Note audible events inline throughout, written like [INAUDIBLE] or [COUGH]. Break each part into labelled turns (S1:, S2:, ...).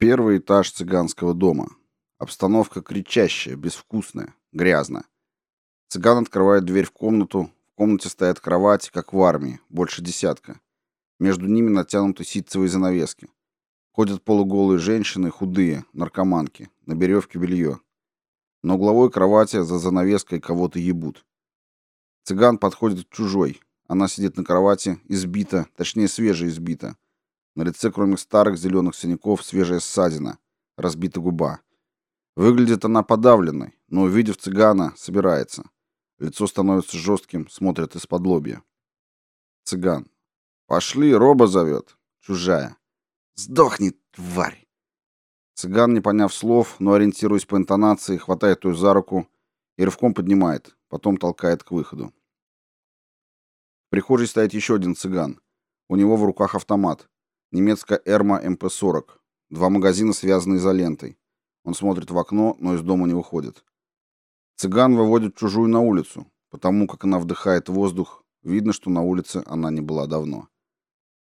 S1: Первый этаж цыганского дома. Обстановка кричащая, безвкусная, грязная. Цыган открывает дверь в комнату. В комнате стоят кровати, как в армии, больше десятка. Между ними натянуты ситцевые занавески. Ходят полуголые женщины, худые, наркоманки, на веревке белье. На угловой кровати за занавеской кого-то ебут. Цыган подходит к чужой. Она сидит на кровати, избита, точнее свежеизбита. На лице, кроме старых зеленых синяков, свежая ссадина, разбита губа. Выглядит она подавленной, но, увидев цыгана, собирается. Лицо становится жестким, смотрит из-под лобья. Цыган. «Пошли, Роба зовет». Чужая. «Сдохни, тварь!» Цыган, не поняв слов, но ориентируясь по интонации, хватает ее за руку и рывком поднимает, потом толкает к выходу. В прихожей стоит еще один цыган. У него в руках автомат. Немецкая Эрма МП-40. Два магазина связаны изолентой. Он смотрит в окно, но из дома не выходит. Цыган выводит чужую на улицу. Потому как она вдыхает воздух, видно, что на улице она не была давно.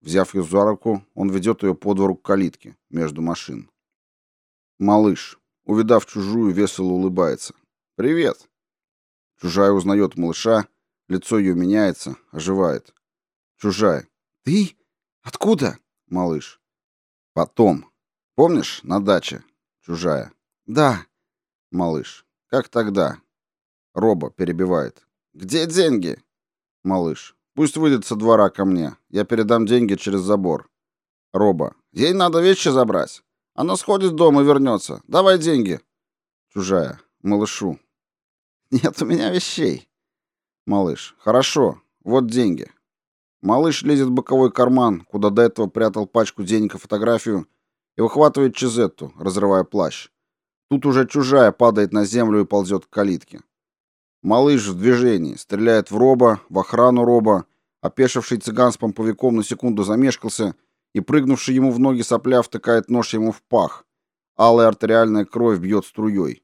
S1: Взяв ее за руку, он ведет ее по двору к калитке, между машин. Малыш, увидав чужую, весело улыбается. «Привет!» Чужая узнает малыша, лицо ее меняется, оживает. Чужая. «Ты? Откуда?» Малыш. Потом. Помнишь, на даче? Чужая. Да. Малыш. Как тогда? Роба перебивает. Где деньги? Малыш. Пусть выйдет со двора ко мне. Я передам деньги через забор. Роба. Ей надо вещи забрать. Она сходит в дом и вернется. Давай деньги. Чужая. Малышу. Нет у меня вещей. Малыш. Хорошо. Вот деньги. Малыш лезет в боковой карман, куда до этого прятал пачку денег и фотографию, и выхватывает Чизетту, разрывая плащ. Тут уже чужая падает на землю и ползет к калитке. Малыш в движении, стреляет в роба, в охрану роба, опешивший цыган с помповиком на секунду замешкался и прыгнувший ему в ноги сопля втыкает нож ему в пах. Алая артериальная кровь бьет струей.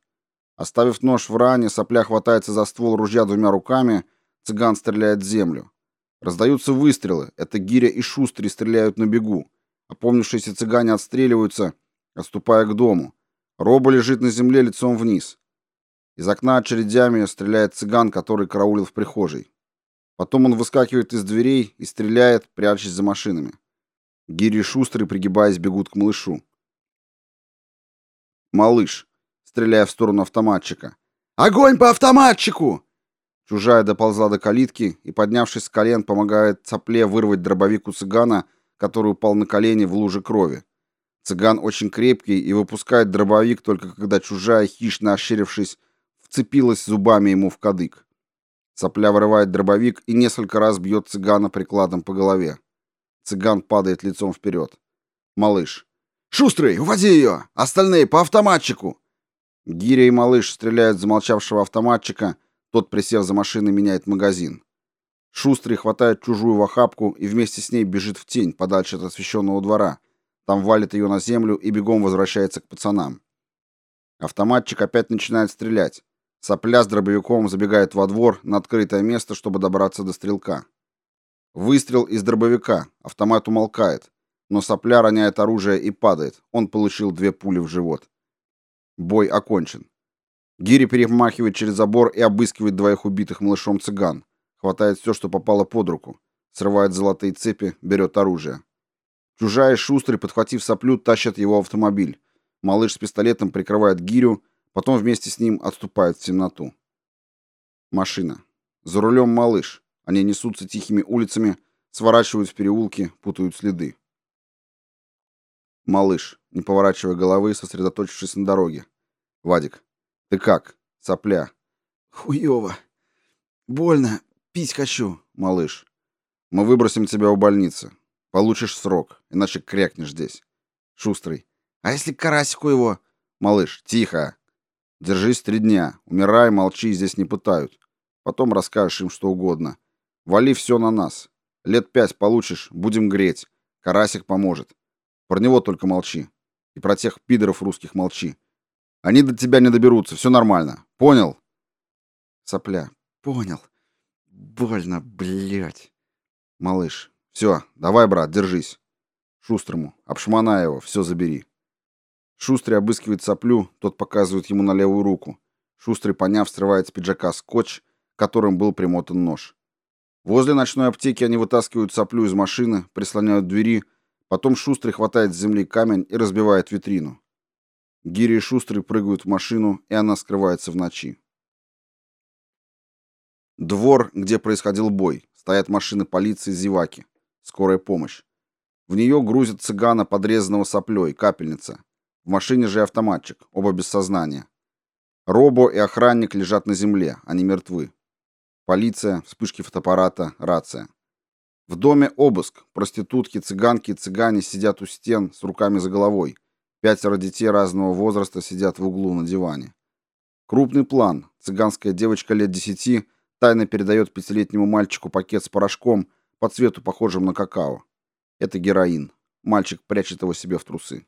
S1: Оставив нож в ране, сопля хватается за ствол ружья двумя руками, цыган стреляет в землю. Раздаются выстрелы. Это Гиря и Шустри стреляют на бегу. Опомнившиеся цыгане отстреливаются, отступая к дому. Роба лежит на земле лицом вниз. Из окна очередями стреляет цыган, который караулил в прихожей. Потом он выскакивает из дверей и стреляет, прячась за машинами. Гири и Шустрый, пригибаясь, бегут к малышу. Малыш, стреляя в сторону автоматчика. «Огонь по автоматчику!» Чужая доползла до калитки и, поднявшись с колен, помогает цапле вырвать дробовик у цыгана, который упал на колени в луже крови. Цыган очень крепкий и выпускает дробовик только когда чужая, хищно ощерившись, вцепилась зубами ему в кадык. Цапля вырывает дробовик и несколько раз бьет цыгана прикладом по голове. Цыган падает лицом вперед. Малыш. «Шустрый, уводи ее! Остальные по автоматчику!» Гиря и малыш стреляют в замолчавшего автоматчика, тот, присев за машиной, меняет магазин. Шустрый хватает чужую в охапку и вместе с ней бежит в тень, подальше от освещенного двора. Там валит ее на землю и бегом возвращается к пацанам. Автоматчик опять начинает стрелять. Сопля с дробовиком забегает во двор на открытое место, чтобы добраться до стрелка. Выстрел из дробовика. Автомат умолкает. Но сопля роняет оружие и падает. Он получил две пули в живот. Бой окончен. Гири перемахивает через забор и обыскивает двоих убитых малышом цыган. Хватает все, что попало под руку. Срывает золотые цепи, берет оружие. Чужая шустрый, подхватив соплю, тащат его в автомобиль. Малыш с пистолетом прикрывает гирю, потом вместе с ним отступает в темноту. Машина. За рулем малыш. Они несутся тихими улицами, сворачивают в переулки, путают следы. Малыш, не поворачивая головы, сосредоточившись на дороге. Вадик. Ты как, сопля?
S2: Хуёво. Больно. Пить хочу,
S1: малыш. Мы выбросим тебя у больницы. Получишь срок, иначе крякнешь здесь. Шустрый.
S2: А если карасику его?
S1: Малыш, тихо. Держись три дня. Умирай, молчи, здесь не пытают. Потом расскажешь им что угодно. Вали все на нас. Лет пять получишь, будем греть. Карасик поможет. Про него только молчи. И про тех пидоров русских молчи. Они до тебя не доберутся, все нормально. Понял?
S2: Сопля. Понял. Больно, блядь.
S1: Малыш. Все, давай, брат, держись. Шустрому. Обшмонай его, все забери. Шустрый обыскивает соплю, тот показывает ему на левую руку. Шустрый, поняв, срывает с пиджака скотч, которым был примотан нож. Возле ночной аптеки они вытаскивают соплю из машины, прислоняют двери, потом Шустрый хватает с земли камень и разбивает витрину. Гири и Шустрый прыгают в машину, и она скрывается в ночи. Двор, где происходил бой. Стоят машины полиции зеваки. Скорая помощь. В нее грузят цыгана, подрезанного соплей, капельница. В машине же автоматчик, оба без сознания. Робо и охранник лежат на земле, они мертвы. Полиция, вспышки фотоаппарата, рация. В доме обыск. Проститутки, цыганки цыгане сидят у стен с руками за головой. Пятеро детей разного возраста сидят в углу на диване. Крупный план. Цыганская девочка лет десяти тайно передает пятилетнему мальчику пакет с порошком по цвету похожим на какао. Это героин. Мальчик прячет его себе в трусы.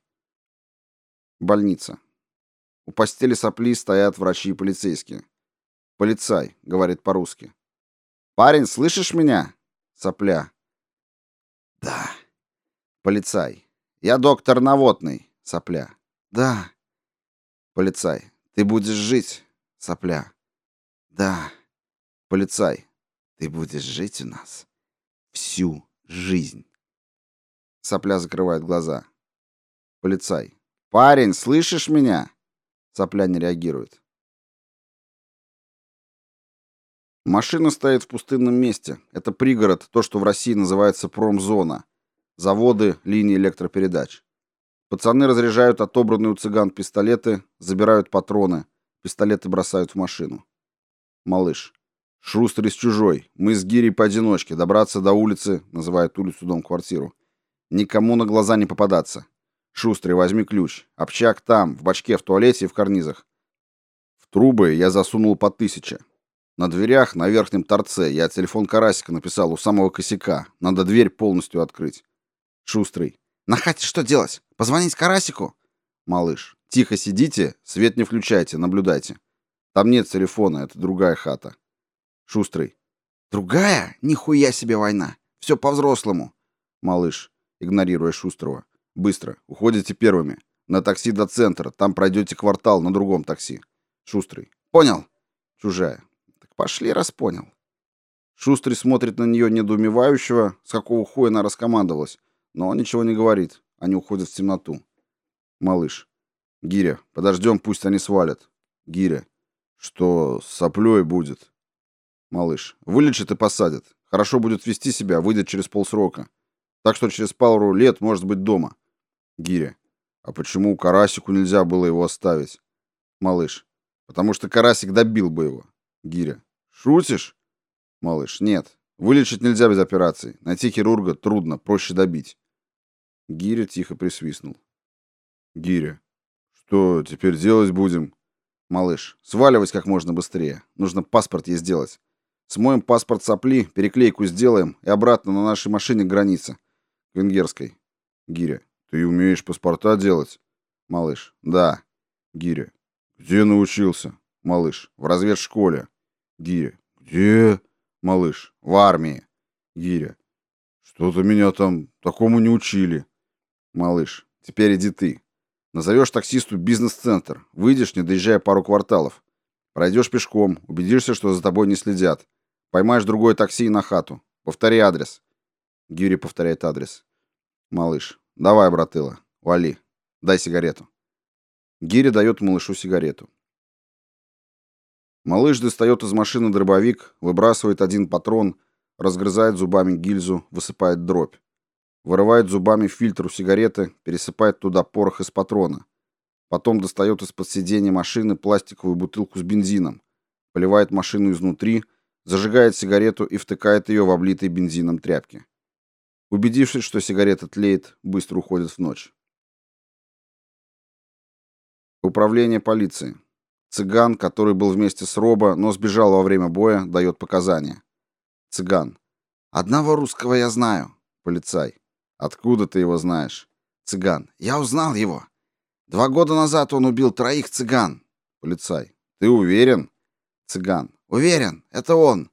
S1: Больница. У постели сопли стоят врачи и полицейские. Полицай, говорит по-русски. Парень, слышишь меня? Сопля. Да. Полицай. Я доктор Наводный. Сопля. Да. Полицай. Ты будешь жить. Сопля. Да. Полицай. Ты будешь жить у нас всю жизнь. Сопля закрывает глаза. Полицай. Парень, слышишь меня? Сопля не реагирует. Машина стоит в пустынном месте. Это пригород, то, что в России называется промзона. Заводы, линии электропередач. Пацаны разряжают отобранные у цыган пистолеты, забирают патроны. Пистолеты бросают в машину. Малыш. Шустрый с чужой. Мы с Гирей поодиночке. Добраться до улицы, называют улицу дом-квартиру. Никому на глаза не попадаться. Шустрый, возьми ключ. Общак там, в бачке, в туалете и в карнизах. В трубы я засунул по тысяче. На дверях, на верхнем торце, я телефон Карасика написал у самого косяка. Надо дверь полностью открыть. Шустрый.
S2: На хате что делать? Позвонить Карасику?
S1: Малыш. Тихо сидите, свет не включайте, наблюдайте. Там нет телефона, это другая хата. Шустрый.
S2: Другая? Нихуя себе война. Все по-взрослому.
S1: Малыш, игнорируя Шустрого. Быстро, уходите первыми. На такси до центра, там пройдете квартал на другом такси. Шустрый.
S2: Понял.
S1: Чужая. Так пошли, раз понял. Шустрый смотрит на нее недоумевающего, с какого хуя она раскомандовалась, но он ничего не говорит. Они уходят в темноту. Малыш. Гиря, подождем, пусть они свалят. Гиря. Что с соплей будет? Малыш. Вылечат и посадят. Хорошо будет вести себя, выйдет через полсрока. Так что через пару лет может быть дома. Гиря. А почему Карасику нельзя было его оставить? Малыш. Потому что Карасик добил бы его. Гиря. Шутишь? Малыш. Нет. Вылечить нельзя без операции. Найти хирурга трудно, проще добить. Гиря тихо присвистнул. Гиря. Что теперь делать будем? Малыш. Сваливать как можно быстрее. Нужно паспорт ей сделать. Смоем паспорт сопли, переклейку сделаем и обратно на нашей машине граница. К венгерской. Гиря. Ты умеешь паспорта делать? Малыш. Да. Гиря. Где научился? Малыш. В разведшколе. Гиря. Где? Малыш. В армии. Гиря. Что-то меня там такому не учили. Малыш. Теперь иди ты. Назовешь таксисту бизнес-центр. Выйдешь, не доезжая пару кварталов. Пройдешь пешком, убедишься, что за тобой не следят. Поймаешь другое такси и на хату. Повтори адрес. Гири повторяет адрес. Малыш. Давай, братыла, вали. Дай сигарету. Гири дает малышу сигарету. Малыш достает из машины дробовик, выбрасывает один патрон, разгрызает зубами гильзу, высыпает дробь. Вырывает зубами фильтр у сигареты, пересыпает туда порох из патрона. Потом достает из-под сиденья машины пластиковую бутылку с бензином, поливает машину изнутри, зажигает сигарету и втыкает ее в облитые бензином тряпки. Убедившись, что сигарета тлеет, быстро уходит в ночь. Управление полиции. Цыган, который был вместе с Робо, но сбежал во время боя, дает показания. Цыган.
S2: Одного русского я знаю.
S1: Полицай. Откуда ты его знаешь?
S2: Цыган. Я узнал его. Два года назад он убил троих цыган.
S1: Полицай. Ты уверен?
S2: Цыган. Уверен, это он.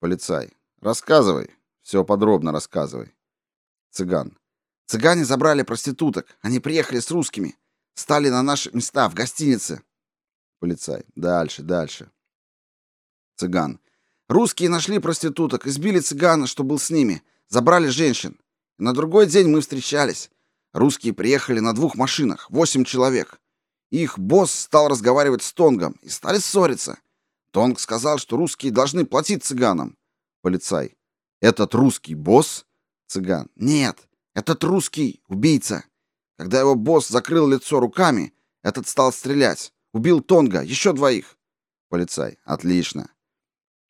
S1: Полицай. Рассказывай. Все подробно рассказывай. Цыган.
S2: Цыгане забрали проституток. Они приехали с русскими. Стали на наши места в гостинице.
S1: Полицай. Дальше, дальше.
S2: Цыган. Русские нашли проституток, избили цыгана, что был с ними, забрали женщин. На другой день мы встречались. Русские приехали на двух машинах, восемь человек. Их босс стал разговаривать с Тонгом и стали ссориться. Тонг сказал, что русские должны платить цыганам.
S1: Полицай. Этот русский босс?
S2: Цыган. Нет, этот русский убийца. Когда его босс закрыл лицо руками, этот стал стрелять. Убил Тонга, еще двоих.
S1: Полицай. Отлично.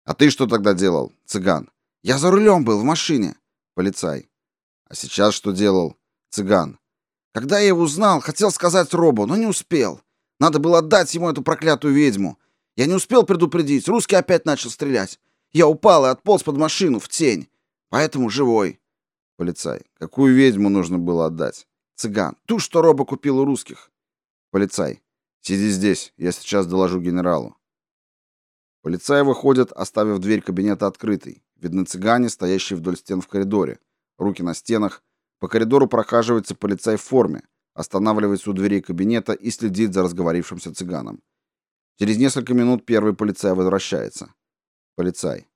S1: А ты что тогда делал, цыган?
S2: Я за рулем был в машине.
S1: Полицай. А сейчас что делал, цыган?
S2: Когда я его узнал, хотел сказать Робу, но не успел. Надо было отдать ему эту проклятую ведьму. Я не успел предупредить, русский опять начал стрелять. Я упал и отполз под машину в тень. Поэтому живой.
S1: Полицай. Какую ведьму нужно было отдать?
S2: Цыган. Ту, что Роба купил у русских.
S1: Полицай. Сиди здесь, я сейчас доложу генералу. Полицаи выходят, оставив дверь кабинета открытой. Видны цыгане, стоящие вдоль стен в коридоре. Руки на стенах. По коридору прохаживается полицай в форме, останавливается у дверей кабинета и следит за разговорившимся цыганом. Через несколько минут первый полицай возвращается. Полицай.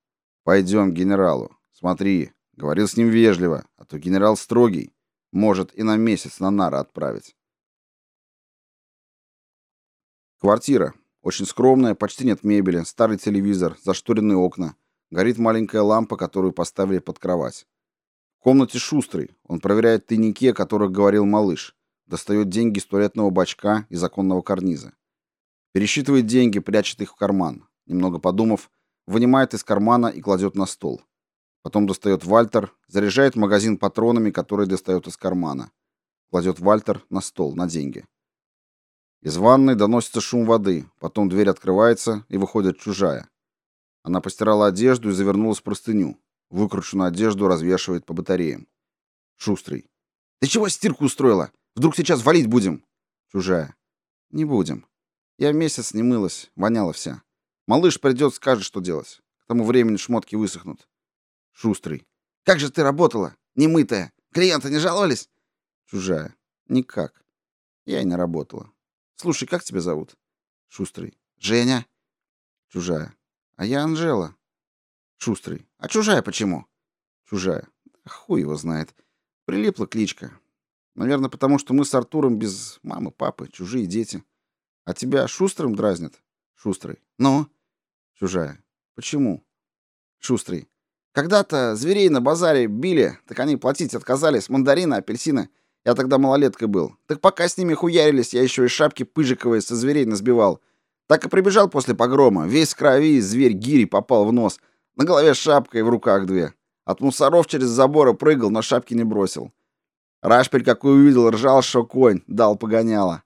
S1: Пойдем к генералу. Смотри, говорил с ним вежливо, а то генерал строгий. Может и на месяц на нары отправить. Квартира. Очень скромная, почти нет мебели, старый телевизор, зашторенные окна. Горит маленькая лампа, которую поставили под кровать. В комнате шустрый. Он проверяет тайники, о которых говорил малыш. Достает деньги из туалетного бачка и законного карниза. Пересчитывает деньги, прячет их в карман. Немного подумав, вынимает из кармана и кладет на стол. Потом достает Вальтер, заряжает магазин патронами, которые достает из кармана. Кладет Вальтер на стол, на деньги. Из ванной доносится шум воды, потом дверь открывается и выходит чужая. Она постирала одежду и завернулась в простыню. Выкрученную одежду развешивает по батареям. Шустрый.
S2: «Ты чего стирку устроила? Вдруг сейчас валить будем?»
S1: Чужая. «Не будем. Я месяц не мылась, воняла вся. Малыш придет, скажет, что делать. К тому времени шмотки высохнут». Шустрый.
S2: «Как же ты работала? Немытая. Клиенты не жаловались?»
S1: Чужая. «Никак. Я и не работала. Слушай, как тебя зовут?» Шустрый.
S2: «Женя».
S1: Чужая. «А я Анжела».
S2: Шустрый. «А чужая почему?»
S1: Чужая. хуй его знает. Прилипла кличка. Наверное, потому что мы с Артуром без мамы, папы, чужие дети. А тебя Шустрым дразнят? Шустрый.
S2: Ну?
S1: Чужая. Почему?
S2: Шустрый. Когда-то зверей на базаре били, так они платить отказались, мандарины, апельсины. Я тогда малолеткой был. Так пока с ними хуярились, я еще и шапки пыжиковые со зверей насбивал. Так и прибежал после погрома. Весь в крови, зверь гири попал в нос. На голове шапка и в руках две. От мусоров через заборы прыгал, но шапки не бросил. Рашпель, какой увидел, ржал, что конь, дал погоняло.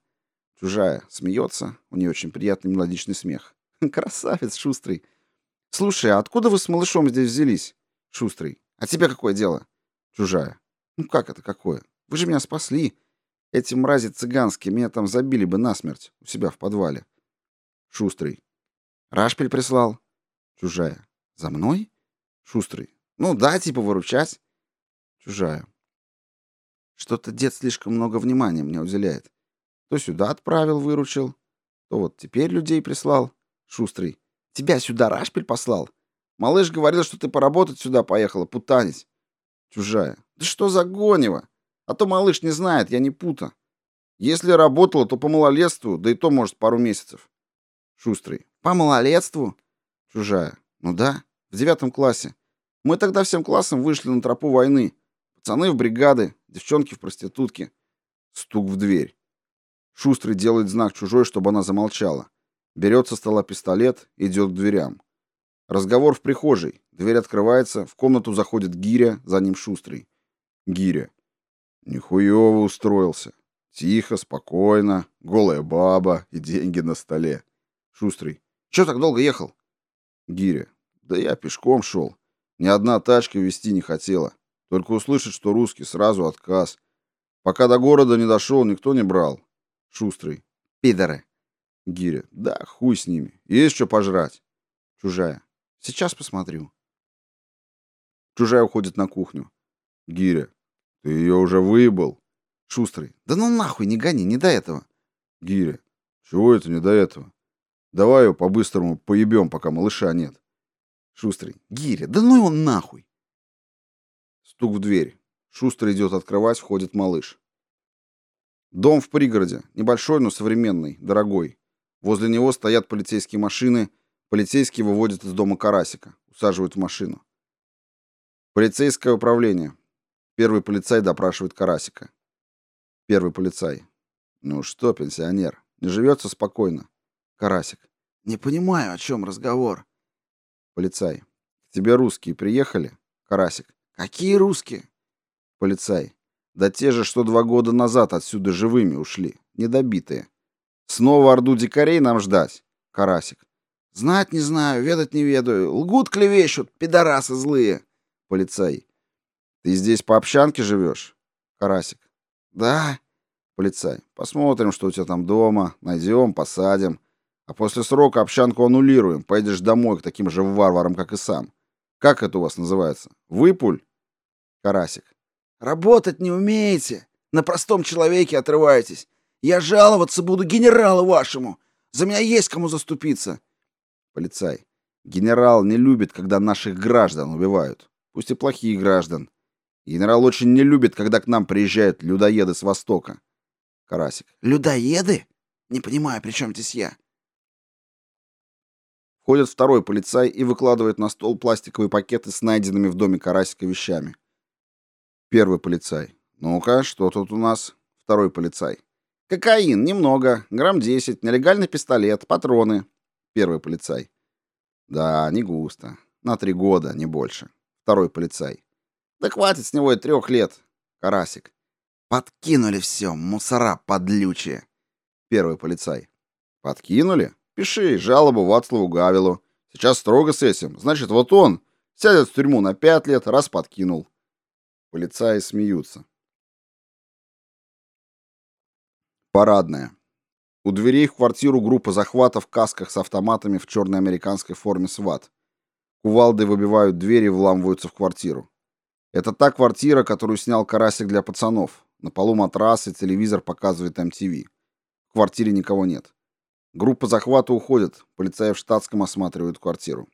S1: Чужая смеется, у нее очень приятный мелодичный смех. [LAUGHS]
S2: Красавец, шустрый. Слушай, а откуда вы с малышом здесь взялись?
S1: Шустрый.
S2: А тебе какое дело?
S1: Чужая.
S2: Ну как это какое? Вы же меня спасли. Эти мрази цыганские меня там забили бы насмерть у себя в подвале.
S1: Шустрый.
S2: Рашпель прислал.
S1: Чужая.
S2: За мной?
S1: Шустрый.
S2: Ну да, типа выручать.
S1: Чужая.
S2: Что-то дед слишком много внимания мне уделяет. То сюда отправил, выручил, то вот теперь людей прислал. Шустрый. Тебя сюда Рашпель послал? Малыш говорил, что ты поработать сюда поехала, путанить.
S1: Чужая.
S2: Да что за гонево? А то малыш не знает, я не пута. Если работала, то по малолетству, да и то, может, пару месяцев.
S1: Шустрый.
S2: По малолетству?
S1: Чужая.
S2: Ну да, в девятом классе. Мы тогда всем классом вышли на тропу войны. Пацаны в бригады, девчонки в проститутки.
S1: Стук в дверь. Шустрый делает знак чужой, чтобы она замолчала. Берет со стола пистолет, идет к дверям. Разговор в прихожей. Дверь открывается, в комнату заходит Гиря, за ним Шустрый. Гиря. Нихуёво устроился. Тихо, спокойно, голая баба и деньги на столе.
S2: Шустрый. Чё так долго ехал?
S1: Гиря. Да я пешком шел. Ни одна тачка вести не хотела. Только услышать, что русский, сразу отказ. Пока до города не дошел, никто не брал. Шустрый.
S2: Пидоры.
S1: Гиря. Да, хуй с ними. Есть что пожрать.
S2: Чужая. Сейчас посмотрю.
S1: Чужая уходит на кухню. Гиря. Ты ее уже выебал.
S2: Шустрый. Да ну нахуй, не гони, не до этого.
S1: Гиря, чего это не до этого? Давай его по-быстрому поебем, пока малыша нет.
S2: Шустрый. Гиря, да ну его нахуй.
S1: Стук в дверь. Шустрый идет открывать, входит малыш. Дом в пригороде, небольшой, но современный, дорогой. Возле него стоят полицейские машины. Полицейские выводят из дома Карасика, усаживают в машину. Полицейское управление. Первый полицай допрашивает Карасика. Первый полицай. Ну что, пенсионер, не живется спокойно?
S2: Карасик. Не понимаю, о чем разговор.
S1: Полицай. К тебе русские приехали?
S2: Карасик. Какие русские?
S1: Полицай. Да те же, что два года назад отсюда живыми ушли, недобитые. Снова орду дикарей нам ждать? Карасик.
S2: Знать не знаю, ведать не ведаю. Лгут, клевещут, пидорасы злые.
S1: Полицай. Ты здесь по общанке живешь?
S2: Карасик.
S1: Да. Полицай. Посмотрим, что у тебя там дома, найдем, посадим. А после срока общанку аннулируем, поедешь домой к таким же варварам, как и сам. Как это у вас называется? Выпуль?
S2: Карасик. Работать не умеете. На простом человеке отрываетесь. Я жаловаться буду генералу вашему. За меня есть кому заступиться.
S1: Полицай. Генерал не любит, когда наших граждан убивают. Пусть и плохие граждан. Генерал очень не любит, когда к нам приезжают людоеды с Востока.
S2: Карасик. Людоеды? Не понимаю, при чем здесь я?
S1: Входит второй полицай и выкладывает на стол пластиковые пакеты с найденными в доме Карасика вещами. Первый полицай. Ну-ка, что тут у нас? Второй полицай. Кокаин, немного, грамм 10, нелегальный пистолет, патроны. Первый полицай. Да, не густо. На три года, не больше. Второй полицай. Да хватит с него и трех лет. Карасик. Подкинули все, мусора подлючие. Первый полицай. Подкинули? Пиши жалобу Вацлаву Гавилу. Сейчас строго с этим. Значит, вот он сядет в тюрьму на пять лет, раз подкинул. Полицаи смеются. Парадная. У дверей в квартиру группа захватов в касках с автоматами в черной американской форме СВАТ. Кувалды выбивают двери и вламываются в квартиру. Это та квартира, которую снял Карасик для пацанов. На полу матрас и телевизор показывает MTV. В квартире никого нет. Группа захвата уходит. Полицаи в штатском осматривают квартиру.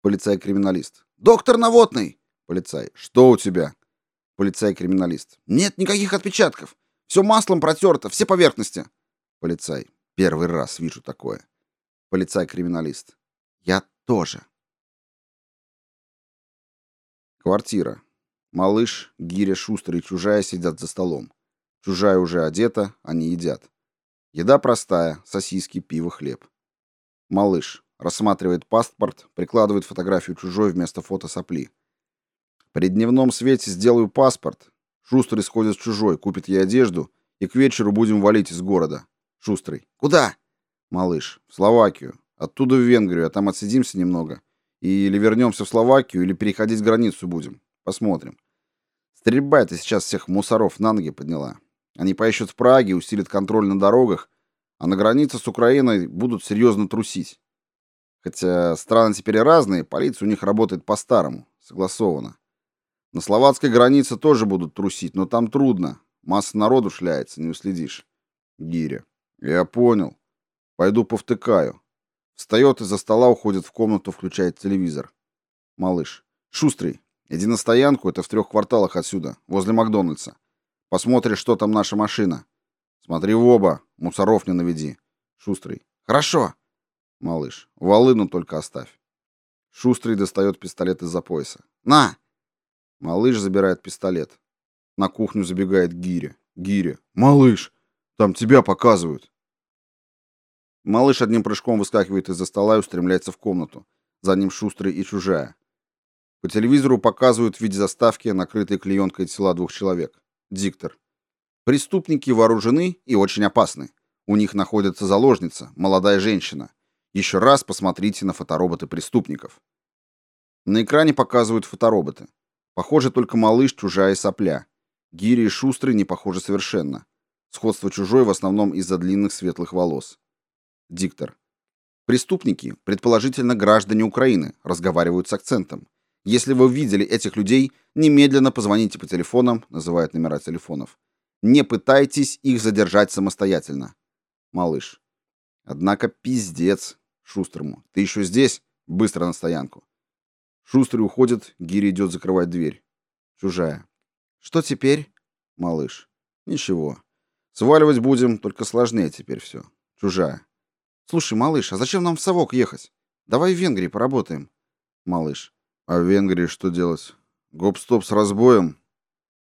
S1: Полицай-криминалист. «Доктор Наводный!» Полицай. «Что у тебя?» Полицай-криминалист. «Нет никаких отпечатков. Все маслом протерто, все поверхности». Полицай. «Первый раз вижу такое». Полицай-криминалист. «Я тоже». Квартира. Малыш, Гиря, Шустрый и Чужая сидят за столом. Чужая уже одета, они едят. Еда простая: сосиски, пиво, хлеб. Малыш рассматривает паспорт, прикладывает фотографию чужой вместо фото сопли. При дневном свете сделаю паспорт. Шустрый сходит с чужой, купит ей одежду, и к вечеру будем валить из города. Шустрый. Куда? Малыш. В Словакию. Оттуда в Венгрию, а там отсидимся немного. Или вернемся в Словакию, или переходить границу будем. Посмотрим. Стрельба это сейчас всех мусоров на ноги подняла. Они поищут в Праге, усилят контроль на дорогах, а на границе с Украиной будут серьезно трусить. Хотя страны теперь разные, полиция у них работает по-старому, согласованно. На словацкой границе тоже будут трусить, но там трудно. Масса народу шляется, не уследишь. Гиря. Я понял. Пойду повтыкаю. Встает из-за стола, уходит в комнату, включает телевизор. Малыш. Шустрый. Иди на стоянку, это в трех кварталах отсюда, возле Макдональдса. Посмотришь, что там наша машина. Смотри в оба, мусоров не наведи. Шустрый. Хорошо. Малыш. Волыну только оставь. Шустрый достает пистолет из-за пояса. На. Малыш забирает пистолет. На кухню забегает Гиря. Гиря. Малыш, там тебя показывают. Малыш одним прыжком выскакивает из-за стола и устремляется в комнату. За ним Шустрый и Чужая. По телевизору показывают в виде заставки, накрытой клеенкой тела двух человек. Диктор. Преступники вооружены и очень опасны. У них находится заложница, молодая женщина. Еще раз посмотрите на фотороботы преступников. На экране показывают фотороботы. Похоже только малыш, чужая и сопля. Гири и Шустрый не похожи совершенно. Сходство чужой в основном из-за длинных светлых волос. Диктор. Преступники, предположительно граждане Украины, разговаривают с акцентом. Если вы видели этих людей, немедленно позвоните по телефонам, называют номера телефонов. Не пытайтесь их задержать самостоятельно. Малыш. Однако пиздец Шустрому. Ты еще здесь? Быстро на стоянку. Шустрый уходит, Гири идет закрывать дверь. Чужая. Что теперь? Малыш. Ничего. Сваливать будем, только сложнее теперь все. Чужая. Слушай, малыш, а зачем нам в Совок ехать? Давай в Венгрии поработаем. Малыш. А в Венгрии что делать? Гоп-стоп с разбоем?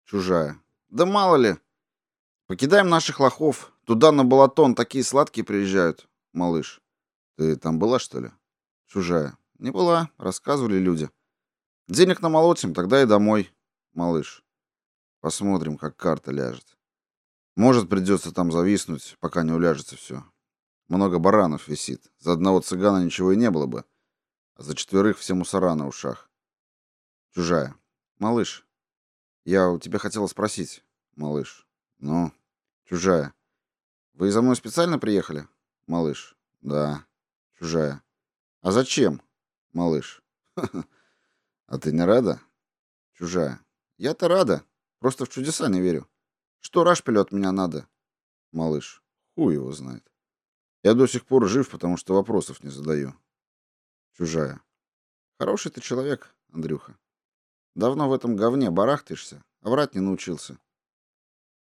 S1: Чужая. Да мало ли. Покидаем наших лохов. Туда на Балатон такие сладкие приезжают. Малыш. Ты там была, что ли? Чужая. Не была, рассказывали люди. Денег намолотим, тогда и домой. Малыш. Посмотрим, как карта ляжет. Может, придется там зависнуть, пока не уляжется все. Много баранов висит. За одного цыгана ничего и не было бы. А за четверых все мусора на ушах. Чужая. Малыш, я у тебя хотела спросить. Малыш. Ну, чужая. Вы за мной специально приехали? Малыш. Да. Чужая. А зачем? Малыш. [LAUGHS] А ты не рада? Чужая. Я-то рада. Просто в чудеса не верю. Что Рашпилю от меня надо? Малыш. Хуй его знает. Я до сих пор жив, потому что вопросов не задаю. Чужая. Хороший ты человек, Андрюха. Давно в этом говне барахтаешься, а врать не научился.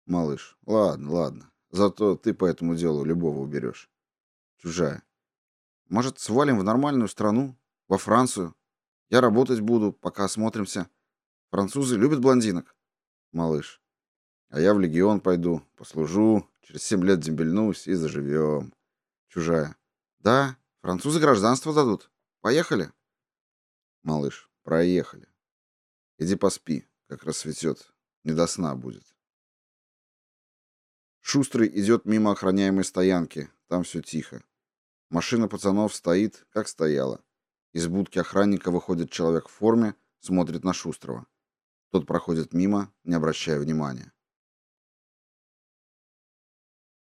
S1: Малыш. Ладно, ладно. Зато ты по этому делу любого уберешь. Чужая. Может, свалим в нормальную страну, во Францию? Я работать буду, пока осмотримся. Французы любят блондинок. Малыш. А я в легион пойду, послужу, через семь лет дембельнусь и заживем. Чужая. Да, французы гражданство дадут. Поехали. Малыш. Проехали. Иди поспи, как рассветет. Не до сна будет. Шустрый идет мимо охраняемой стоянки. Там все тихо. Машина пацанов стоит, как стояла. Из будки охранника выходит человек в форме, смотрит на Шустрого. Тот проходит мимо, не обращая внимания.